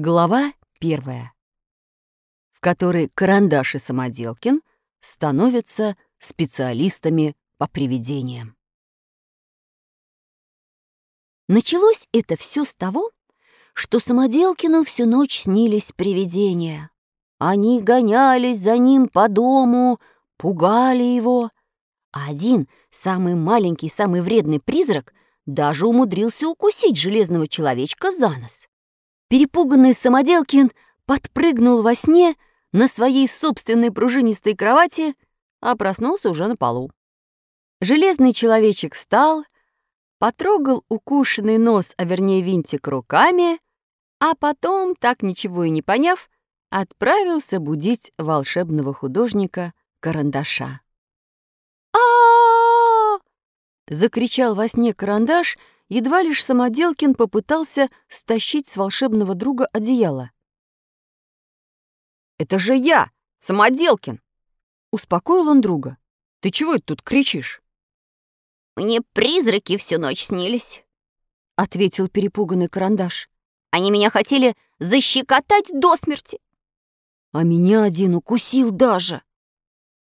Глава первая, в которой Карандаш и Самоделкин становятся специалистами по привидениям. Началось это все с того, что Самоделкину всю ночь снились привидения. Они гонялись за ним по дому, пугали его. Один, самый маленький, самый вредный призрак, даже умудрился укусить железного человечка за нос. Перепуганный Самоделкин подпрыгнул во сне на своей собственной пружинистой кровати, а проснулся уже на полу. Железный человечек встал, потрогал укушенный нос, а вернее винтик руками, а потом, так ничего и не поняв, отправился будить волшебного художника Карандаша. а закричал во сне Карандаш, едва лишь Самоделкин попытался стащить с волшебного друга одеяло. «Это же я, Самоделкин!» Успокоил он друга. «Ты чего это тут кричишь?» «Мне призраки всю ночь снились», — ответил перепуганный Карандаш. «Они меня хотели защекотать до смерти. «А меня один укусил даже!»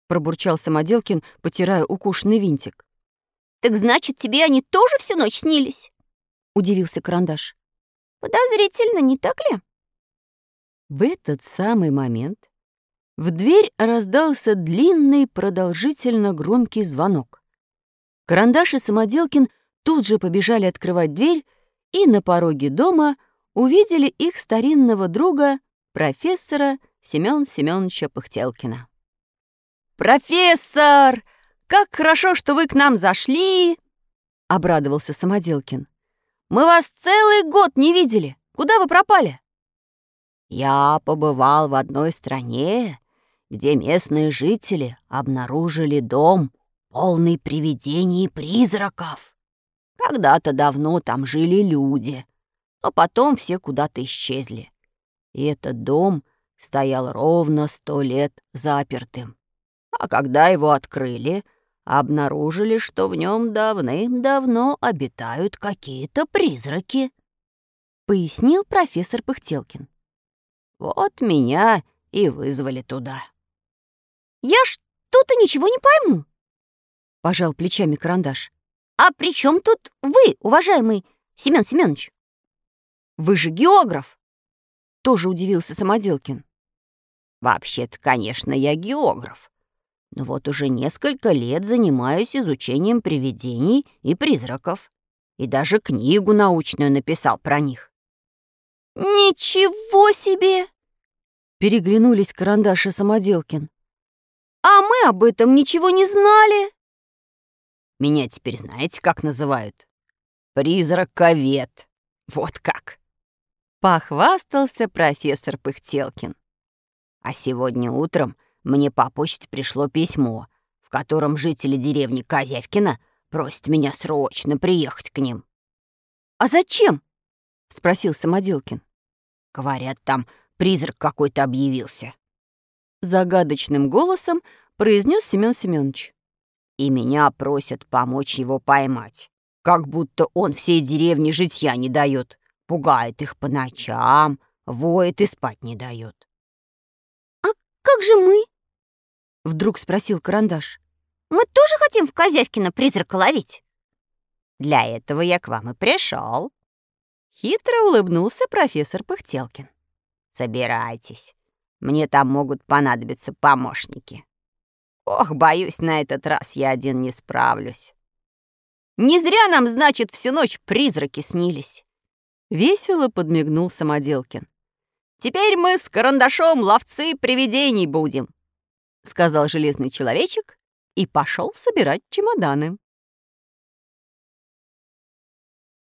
Пробурчал Самоделкин, потирая укушенный винтик. «Так значит, тебе они тоже всю ночь снились?» Удивился Карандаш. «Подозрительно, не так ли?» В этот самый момент в дверь раздался длинный, продолжительно громкий звонок. Карандаш и Самоделкин тут же побежали открывать дверь и на пороге дома увидели их старинного друга, профессора Семён Семёновича Пыхтелкина. «Профессор! Как хорошо, что вы к нам зашли!» — обрадовался Самоделкин. «Мы вас целый год не видели. Куда вы пропали?» «Я побывал в одной стране, где местные жители обнаружили дом, полный привидений и призраков. Когда-то давно там жили люди, а потом все куда-то исчезли. И этот дом стоял ровно сто лет запертым. А когда его открыли, обнаружили, что в нем давным-давно обитают какие-то призраки. Пояснил профессор Пыхтелкин. Вот меня и вызвали туда. «Я что-то ничего не пойму», — пожал плечами карандаш. «А при чем тут вы, уважаемый Семен Семенович?» «Вы же географ!» — тоже удивился Самоделкин. Вообще-то, конечно, я географ. Но вот уже несколько лет занимаюсь изучением привидений и призраков. И даже книгу научную написал про них. «Ничего себе!» Переглянулись Карандаш и Самоделкин. «А мы об этом ничего не знали!» Меня теперь знаете, как называют? Призраковед. Вот как. Похвастался профессор Пыхтелкин. А сегодня утром мне по почте пришло письмо, в котором жители деревни Козявкина просят меня срочно приехать к ним. «А зачем?» — спросил Самоделкин. «Говорят, там призрак какой-то объявился». Загадочным голосом произнес Семен Семенович. «И меня просят помочь его поймать. Как будто он всей деревне житья не дает, пугает их по ночам, воет и спать не дает как же мы?» Вдруг спросил Карандаш. «Мы тоже хотим в Козявкино призрака ловить?» «Для этого я к вам и пришел. Хитро улыбнулся профессор Пыхтелкин. «Собирайтесь. Мне там могут понадобиться помощники. Ох, боюсь, на этот раз я один не справлюсь». «Не зря нам, значит, всю ночь призраки снились!» Весело подмигнул Самоделкин. Теперь мы с карандашом ловцы привидений будем», — сказал железный человечек и пошел собирать чемоданы.